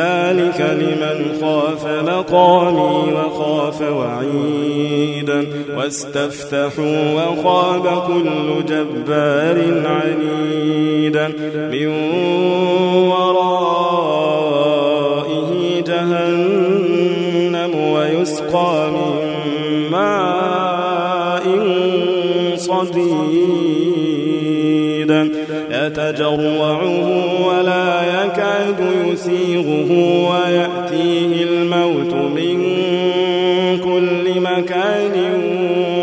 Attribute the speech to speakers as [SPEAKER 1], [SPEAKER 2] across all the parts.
[SPEAKER 1] ذلك لمن خاف مقامي وخاف وعيدا واستفتحوا وخاب كل جبار عنيدا من ورائه جهنم ويسقى من ماء صديدا يتجرعه يسيغه ويأتيه الموت من كل مكان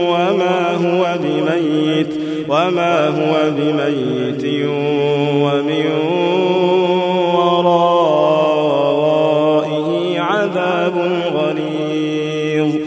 [SPEAKER 1] وما هو بميت وما هو بميت ومن ورائه عذاب غليظ.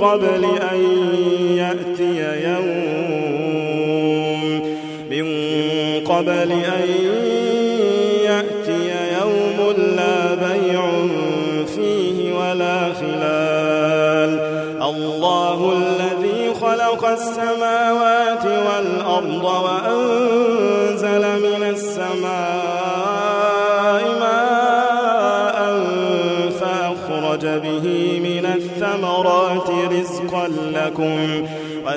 [SPEAKER 1] قبل أن يأتي يوم. من قبل أن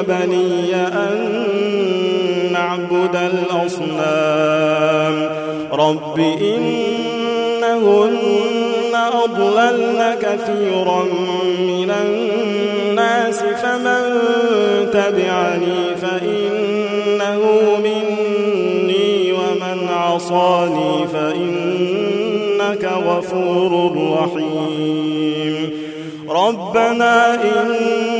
[SPEAKER 1] وبني أن نعبد الأصنام. رب إنهن أضللن كثيرا من الناس فمن تبعني فإنه مني ومن عصاني فإنك غفور رحيم. ربنا إني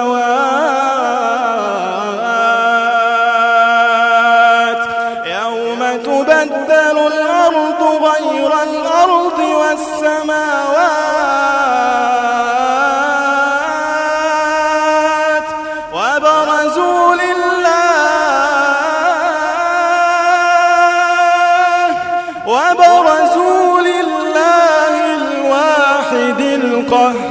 [SPEAKER 1] والسماوات وبرزوا لله وبرزوا لله الواحد القهار.